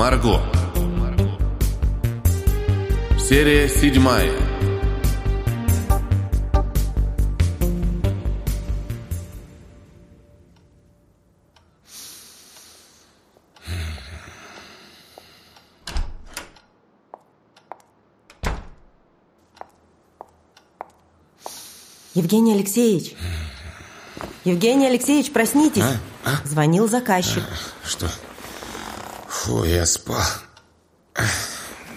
Марго. Серия седьмая. Евгений Алексеевич. Евгений Алексеевич, проснитесь. А? А? Звонил заказчик. Что? Фу, я спал.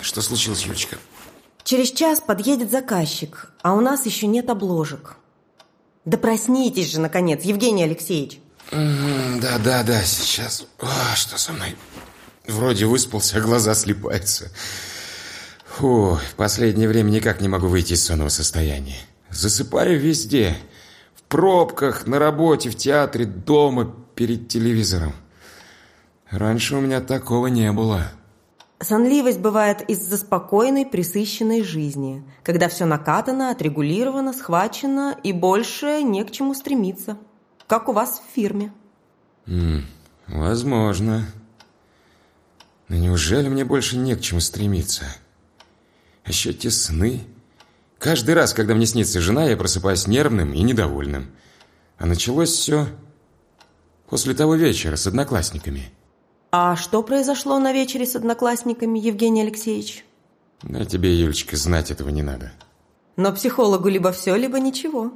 Что случилось, Юлечка? Через час подъедет заказчик, а у нас еще нет обложек. Да проснитесь же, наконец, Евгений Алексеевич. Да, да, да, сейчас. О, что со мной? Вроде выспался, а глаза слепаются. Фу, в последнее время никак не могу выйти из сонного состояния. Засыпаю везде. В пробках, на работе, в театре, дома, перед телевизором. Раньше у меня такого не было. Сонливость бывает из-за спокойной, присыщенной жизни, когда все накатано, отрегулировано, схвачено и больше не к чему стремиться. Как у вас в фирме. М возможно. Но неужели мне больше не к чему стремиться? Еще те сны... Каждый раз, когда мне снится жена, я просыпаюсь нервным и недовольным. А началось все после того вечера с одноклассниками. А что произошло на вечере с одноклассниками, Евгений Алексеевич? А тебе, Юлечка, знать этого не надо. Но психологу либо все, либо ничего.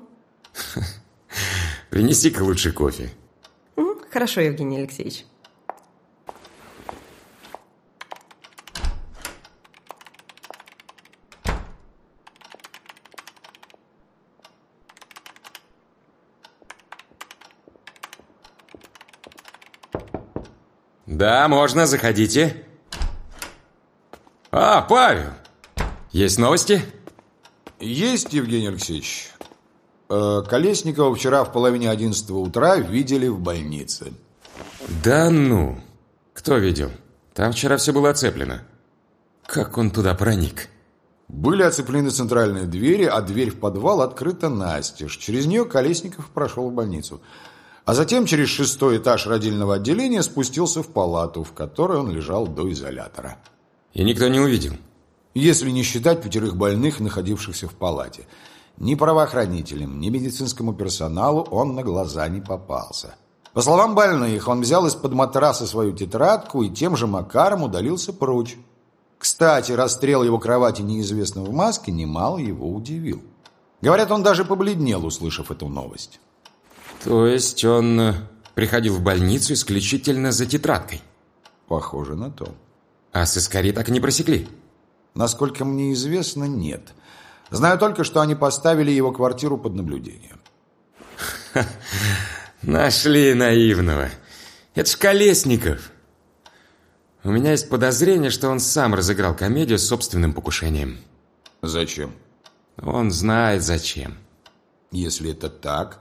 Принеси-ка лучше кофе. Хорошо, Евгений Алексеевич. Да, можно, заходите. А, Павел, есть новости? Есть, Евгений Алексеевич. Э, Колесникова вчера в половине одиннадцатого утра видели в больнице. Да ну, кто видел? Там вчера все было оцеплено. Как он туда проник? Были оцеплены центральные двери, а дверь в подвал открыта настежь. Через нее Колесников прошел в больницу. А затем через шестой этаж родильного отделения спустился в палату, в которой он лежал до изолятора. И никто не увидел? Если не считать пятерых больных, находившихся в палате. Ни правоохранителям, ни медицинскому персоналу он на глаза не попался. По словам больных, он взял из-под матраса свою тетрадку и тем же макаром удалился прочь. Кстати, расстрел его кровати неизвестного в маске немало его удивил. Говорят, он даже побледнел, услышав эту новость. То есть он э, приходил в больницу исключительно за тетрадкой? Похоже на то. А сыскари так и не просекли? Насколько мне известно, нет. Знаю только, что они поставили его квартиру под наблюдение. Нашли наивного. Это ж Колесников. У меня есть подозрение, что он сам разыграл комедию с собственным покушением. Зачем? Он знает зачем. Если это так,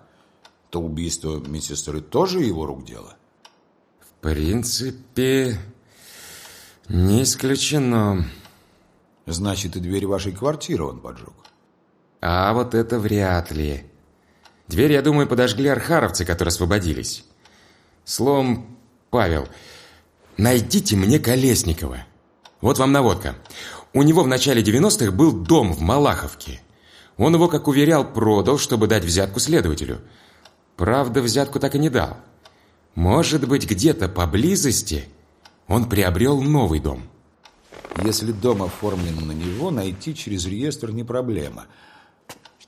то убийство медсестры тоже его рук дело? В принципе, не исключено. Значит, и дверь вашей квартиры он поджег? А вот это вряд ли. Дверь, я думаю, подожгли архаровцы, которые освободились. Словом, Павел, найдите мне Колесникова. Вот вам наводка. У него в начале 90-х был дом в Малаховке. Он его, как уверял, продал, чтобы дать взятку следователю – Правда, взятку так и не дал. Может быть, где-то поблизости он приобрел новый дом. Если дом оформлен на него, найти через реестр не проблема.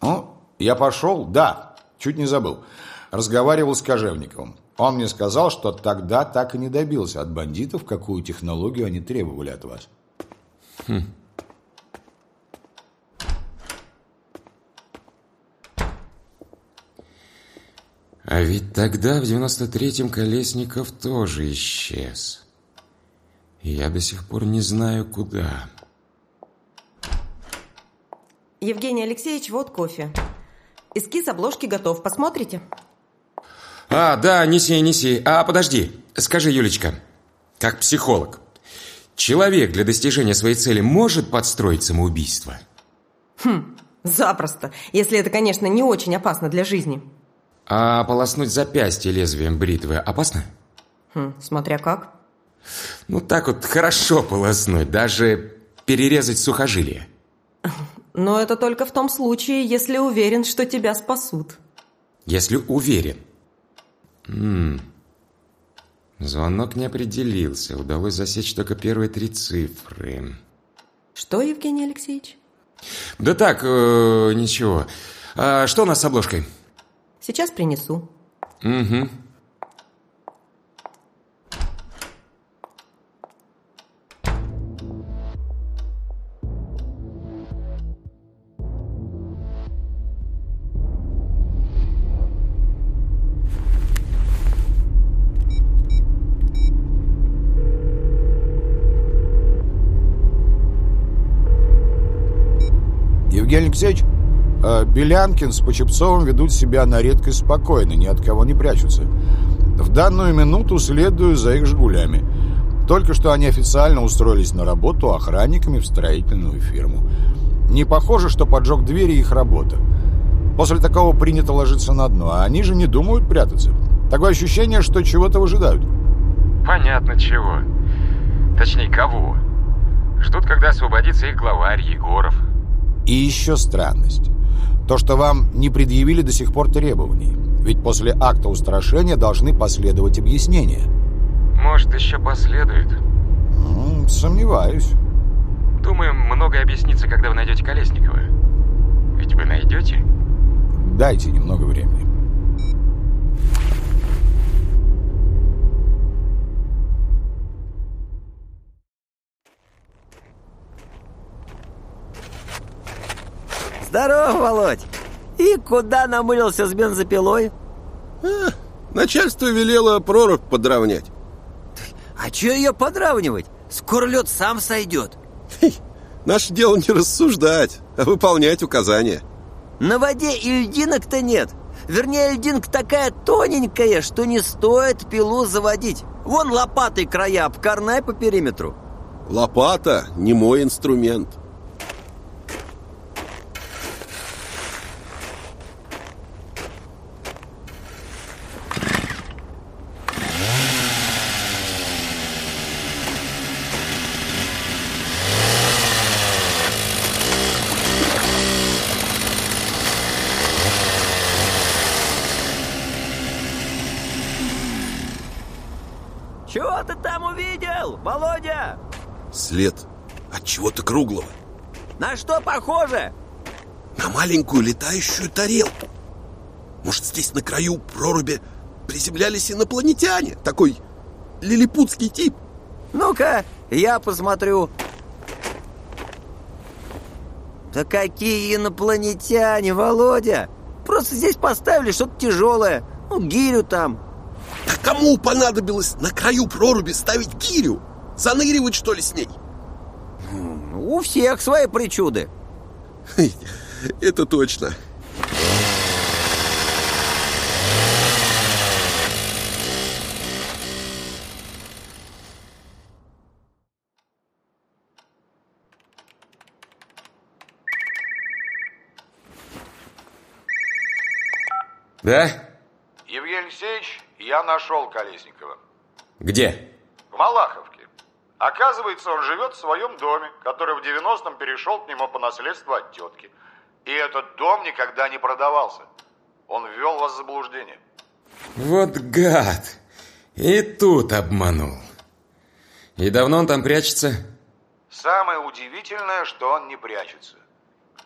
Ну, я пошел, да, чуть не забыл. Разговаривал с Кожевниковым. Он мне сказал, что тогда так и не добился от бандитов, какую технологию они требовали от вас. Хм. А ведь тогда, в 93-м, Колесников тоже исчез. И я до сих пор не знаю, куда. Евгений Алексеевич, вот кофе. Эскиз обложки готов. Посмотрите? А, да, неси, неси. А, подожди. Скажи, Юлечка, как психолог, человек для достижения своей цели может подстроить самоубийство? Хм, запросто. Если это, конечно, не очень опасно для жизни. А полоснуть запястье лезвием бритвы опасно? Хм, смотря как. Ну, так вот хорошо полоснуть, даже перерезать сухожилие. Но это только в том случае, если уверен, что тебя спасут. Если уверен. М Звонок не определился. Удалось засечь только первые три цифры. Что, Евгений Алексеевич? Да так, э, ничего. А что у нас с обложкой? Сейчас принесу. Угу. Белянкин с Почепцовым ведут себя на редкость спокойно, ни от кого не прячутся. В данную минуту следую за их «Жигулями». Только что они официально устроились на работу охранниками в строительную фирму. Не похоже, что поджог двери их работа. После такого принято ложиться на дно, а они же не думают прятаться. Такое ощущение, что чего-то выжидают. Понятно чего. Точнее, кого. Ждут, когда освободится их главарь Егоров. И еще странность. То, что вам не предъявили до сих пор требований. Ведь после акта устрашения должны последовать объяснения. Может, еще последует. -м, сомневаюсь. Думаю, многое объяснится, когда вы найдете Колесникова. Ведь вы найдете? Дайте немного времени. Здорово, Володь! И куда намылился с бензопилой? А, начальство велело прорубь подровнять. А чё ее подравнивать? Скоро лед сам сойдет. Наше дело не рассуждать, а выполнять указания. На воде и льдинок-то нет. Вернее, льдинка такая тоненькая, что не стоит пилу заводить. Вон лопатой края обкорнай по периметру. Лопата не мой инструмент. Чего ты там увидел, Володя? След от чего-то круглого. На что похоже? На маленькую летающую тарелку. Может, здесь на краю проруби приземлялись инопланетяне? Такой лилипутский тип. Ну-ка, я посмотрю. Да какие инопланетяне, Володя! Просто здесь поставили что-то тяжелое. Ну, гирю там. Да кому понадобилось на краю проруби ставить гирю? Заныривать, что ли, с ней? У всех свои причуды. Это точно. Да? Евгений Алексеевич, я нашел Колесникова. Где? В Малаховке. Оказывается, он живет в своем доме, который в 90-м перешел к нему по наследству от тетки. И этот дом никогда не продавался. Он ввел вас в заблуждение. Вот гад! И тут обманул. И давно он там прячется? Самое удивительное, что он не прячется.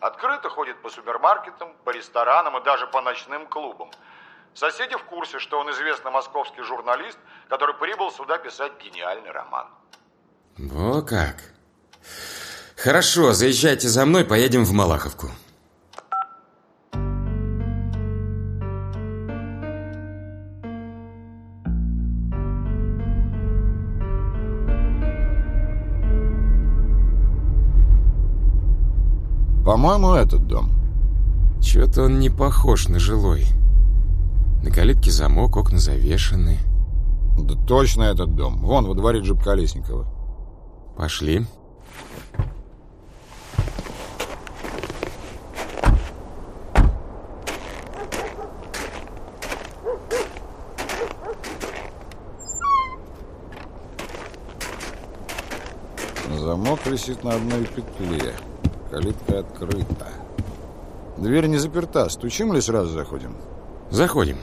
Открыто ходит по супермаркетам, по ресторанам и даже по ночным клубам. Соседи в курсе, что он известный московский журналист, который прибыл сюда писать гениальный роман. Во как. Хорошо, заезжайте за мной, поедем в Малаховку. По-моему, этот дом. Чё-то он не похож на жилой. На калитке замок, окна завешены. Да точно этот дом. Вон, во дворе джип Колесникова. Пошли. Замок висит на одной петле. Калитка открыта. Дверь не заперта. Стучим или сразу заходим? Заходим.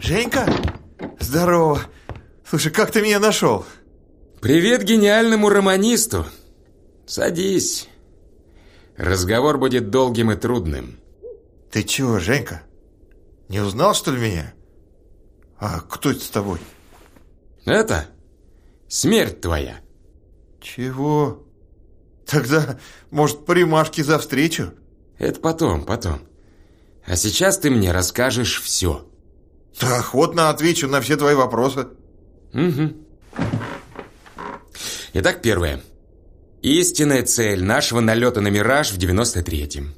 Женька? Здорово. Слушай, как ты меня нашел? Привет гениальному романисту. Садись. Разговор будет долгим и трудным. Ты чего, Женька? Не узнал, что ли, меня? А кто это с тобой? Это смерть твоя. Чего? Тогда, может, по ремашке за встречу? Это потом, потом. А сейчас ты мне расскажешь все. Да охотно отвечу на все твои вопросы. Угу. Итак, первое. Истинная цель нашего налета на «Мираж» в 93-м.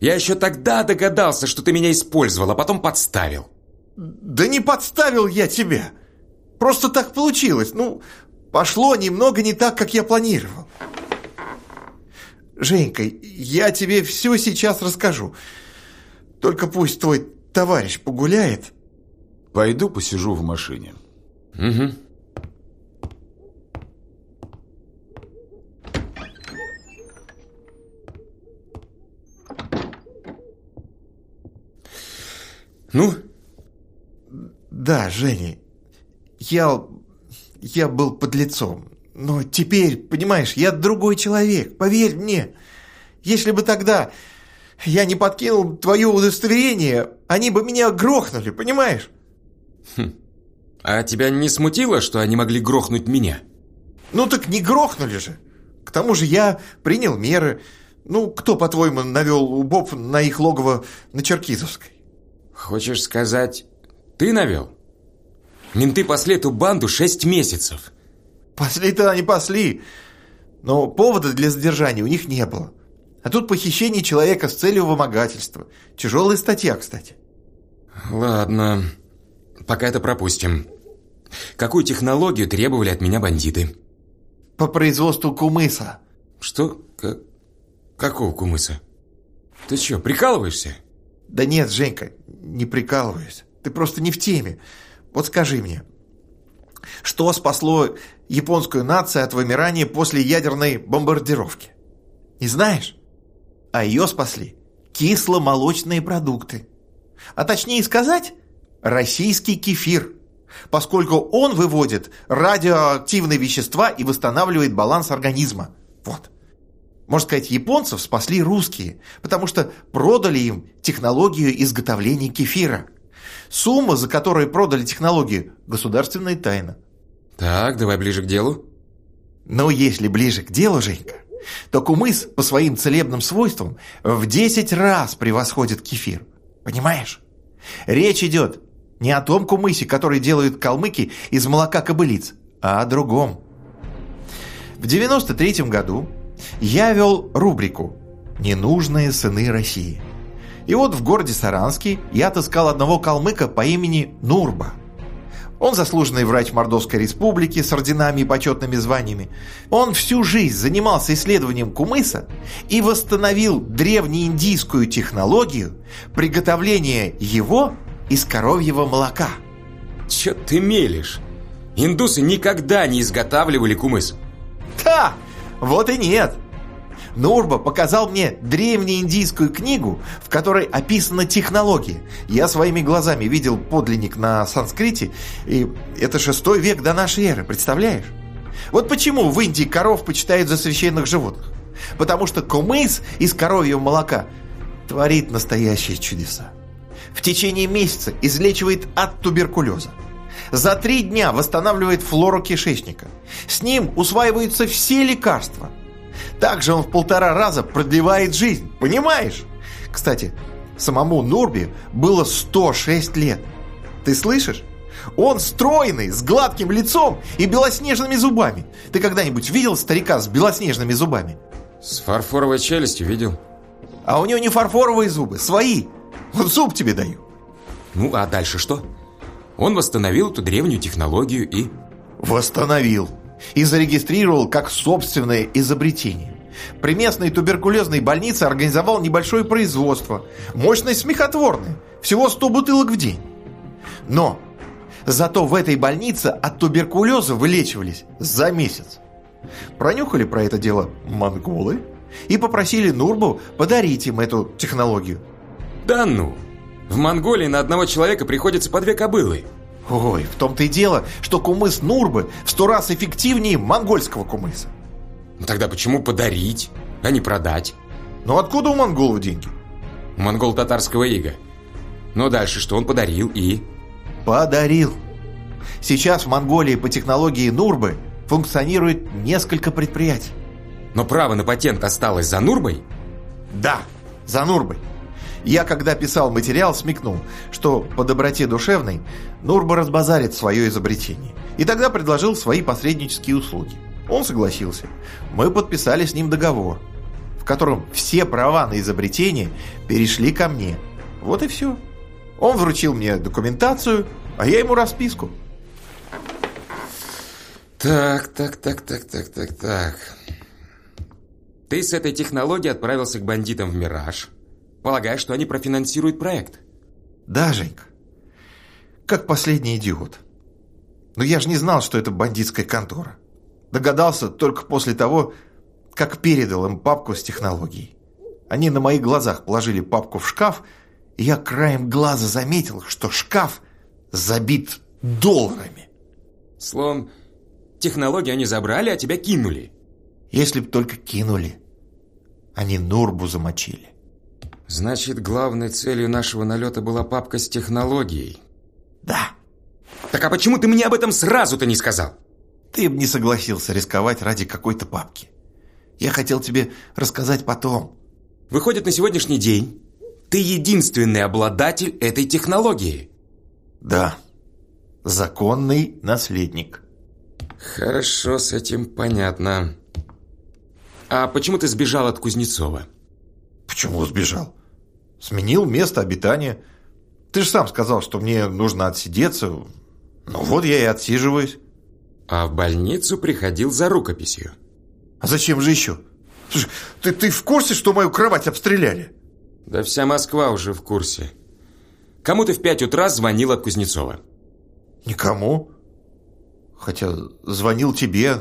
Я еще тогда догадался, что ты меня использовал, а потом подставил. Да не подставил я тебя. Просто так получилось. Ну, пошло немного не так, как я планировал. Женька, я тебе все сейчас расскажу. Только пусть твой товарищ погуляет. Пойду посижу в машине. Угу. Ну? Да, Женя, я... я был под лицом. Но теперь, понимаешь, я другой человек, поверь мне. Если бы тогда я не подкинул твое удостоверение, они бы меня грохнули, понимаешь? Хм. А тебя не смутило, что они могли грохнуть меня? Ну так не грохнули же. К тому же я принял меры. Ну, кто, по-твоему, навел УБОП на их логово на Черкизовской? Хочешь сказать, ты навел? Менты пасли эту банду шесть месяцев. Пасли-то они пасли. Но повода для задержания у них не было. А тут похищение человека с целью вымогательства. Тяжелая статья, кстати. Ладно, пока это пропустим. Какую технологию требовали от меня бандиты? По производству кумыса. Что? К какого кумыса? Ты что, прикалываешься? Да нет, Женька, не прикалываюсь. Ты просто не в теме. Вот скажи мне, что спасло японскую нацию от вымирания после ядерной бомбардировки? Не знаешь? А ее спасли кисломолочные продукты. А точнее сказать, российский кефир, поскольку он выводит радиоактивные вещества и восстанавливает баланс организма. Вот. Можно сказать, японцев спасли русские, потому что продали им технологию изготовления кефира. Сумма, за которую продали технологию, государственная тайна. Так, давай ближе к делу. Но если ближе к делу, Женька, то кумыс по своим целебным свойствам в 10 раз превосходит кефир. Понимаешь? Речь идет не о том кумысе, который делают калмыки из молока кобылиц, а о другом. В 93 году я вел рубрику «Ненужные сыны России». И вот в городе Саранске я отыскал одного калмыка по имени Нурба. Он заслуженный врач Мордовской республики с орденами и почетными званиями. Он всю жизнь занимался исследованием кумыса и восстановил древнеиндийскую технологию приготовления его из коровьего молока. Че ты мелешь? Индусы никогда не изготавливали кумыс. Да, вот и нет. Нурба показал мне древнеиндийскую книгу, в которой описана технология. Я своими глазами видел подлинник на санскрите, и это шестой век до нашей эры, представляешь? Вот почему в Индии коров почитают за священных животных. Потому что кумыс из коровьего молока творит настоящие чудеса. В течение месяца излечивает от туберкулеза. За три дня восстанавливает флору кишечника. С ним усваиваются все лекарства. Также он в полтора раза продлевает жизнь, понимаешь? Кстати, самому Нурби было 106 лет. Ты слышишь? Он стройный, с гладким лицом и белоснежными зубами. Ты когда-нибудь видел старика с белоснежными зубами? С фарфоровой челюстью видел. А у него не фарфоровые зубы, свои. Вот зуб тебе даю. Ну, а дальше что? Он восстановил эту древнюю технологию и... Восстановил. И зарегистрировал как собственное изобретение. при местной туберкулезной больнице организовал небольшое производство. Мощность смехотворная. Всего 100 бутылок в день. Но зато в этой больнице от туберкулеза вылечивались за месяц. Пронюхали про это дело монголы и попросили Нурбу подарить им эту технологию. Да ну! В Монголии на одного человека приходится по две кобылы. Ой, в том-то и дело, что кумыс Нурбы в сто раз эффективнее монгольского кумыса. Ну Тогда почему подарить, а не продать? Но откуда у монголов деньги? Монгол-татарского ига. Ну дальше что он подарил и... Подарил. Сейчас в Монголии по технологии Нурбы функционирует несколько предприятий. Но право на патент осталось за Нурбой? Да, за Нурбой. Я, когда писал материал, смекнул, что по доброте душевной Нурба разбазарит свое изобретение. И тогда предложил свои посреднические услуги. Он согласился. Мы подписали с ним договор, в котором все права на изобретение перешли ко мне. Вот и все. Он вручил мне документацию, а я ему расписку. Так, так, так, так, так, так, так. Ты с этой технологией отправился к бандитам в «Мираж», полагая, что они профинансируют проект. Да, Женька. Как последний идиот. Но я же не знал, что это бандитская контора. Догадался только после того, как передал им папку с технологией. Они на моих глазах положили папку в шкаф, и я краем глаза заметил, что шкаф забит долларами. Словом, технологию они забрали, а тебя кинули. Если б только кинули. Они Нурбу замочили. Значит, главной целью нашего налета была папка с технологией. Да. Так а почему ты мне об этом сразу-то не сказал? Ты бы не согласился рисковать ради какой-то папки. Я хотел тебе рассказать потом. Выходит, на сегодняшний день ты единственный обладатель этой технологии. Да. Законный наследник. Хорошо, с этим понятно. А почему ты сбежал от Кузнецова? Почему сбежал? Сменил место обитания. Ты же сам сказал, что мне нужно отсидеться. Ну вот я и отсиживаюсь. А в больницу приходил за рукописью. А зачем же еще? Слушай, ты, ты в курсе, что мою кровать обстреляли? Да вся Москва уже в курсе. Кому ты в пять утра звонил от Кузнецова? Никому. Хотя звонил тебе.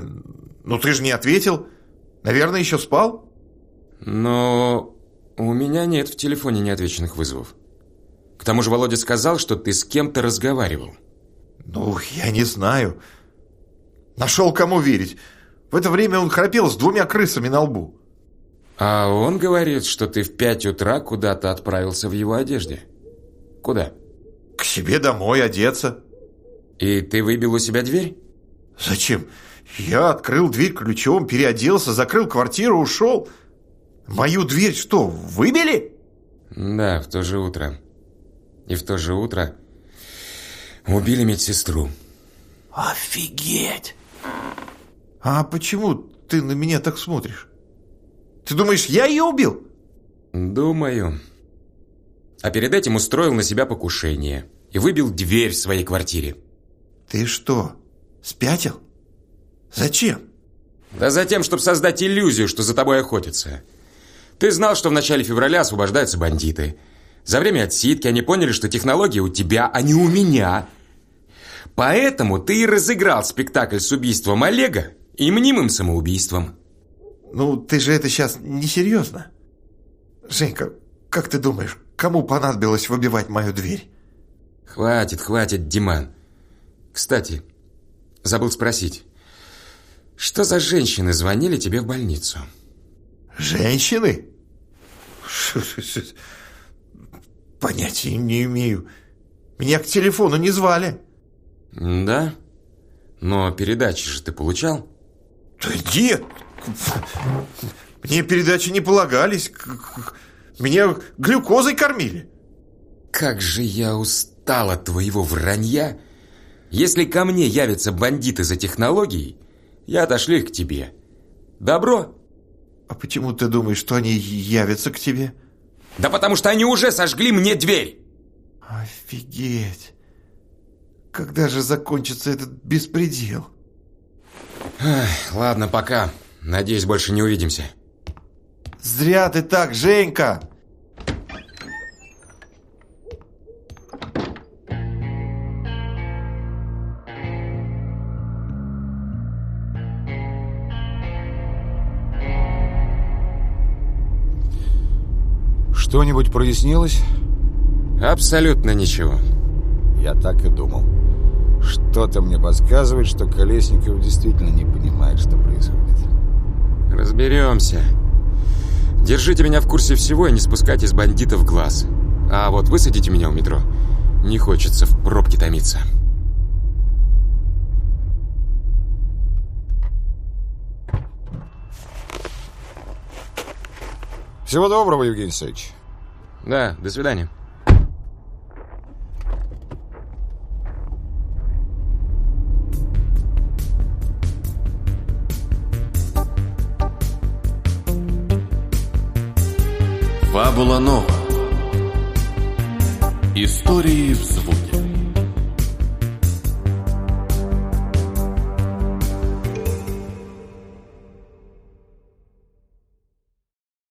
Ну ты же не ответил. Наверное, еще спал? Но у меня нет в телефоне неотвеченных вызовов. К тому же Володя сказал, что ты с кем-то разговаривал. Ну, я не знаю. Нашел кому верить. В это время он храпел с двумя крысами на лбу. А он говорит, что ты в пять утра куда-то отправился в его одежде. Куда? К себе домой одеться. И ты выбил у себя дверь? Зачем? Я открыл дверь ключом, переоделся, закрыл квартиру, ушел. Мою дверь что, выбили? Да, в то же утро. И в то же утро убили медсестру. Офигеть! А почему ты на меня так смотришь? Ты думаешь, я ее убил? Думаю. А перед этим устроил на себя покушение и выбил дверь в своей квартире. Ты что, спятил? Зачем? Да затем, чтобы создать иллюзию, что за тобой охотятся. Ты знал, что в начале февраля освобождаются бандиты. За время отсидки они поняли, что технология у тебя, а не у меня. Поэтому ты и разыграл спектакль с убийством Олега и мнимым самоубийством. Ну, ты же это сейчас несерьезно. Женька, как ты думаешь, кому понадобилось выбивать мою дверь? Хватит, хватит, Диман. Кстати, забыл спросить. Что за женщины звонили тебе в больницу? Женщины? Понятия не имею. Меня к телефону не звали. Да? Но передачи же ты получал? Да нет. Мне передачи не полагались. Меня глюкозой кормили. Как же я устал от твоего вранья. Если ко мне явятся бандиты за технологией, я отошлю их к тебе. Добро? А почему ты думаешь, что они явятся к тебе? Да потому что они уже сожгли мне дверь. Офигеть. Когда же закончится этот беспредел? Эх, ладно, пока. Надеюсь, больше не увидимся. Зря ты так, Женька! Что-нибудь прояснилось? Абсолютно ничего. Я так и думал. Что-то мне подсказывает, что Колесников действительно не понимает, что происходит. Разберемся. Держите меня в курсе всего и не спускайте с бандитов глаз. А вот высадите меня у метро. Не хочется в пробке томиться. Всего доброго, Евгений Алексеевич. Да, до свидания.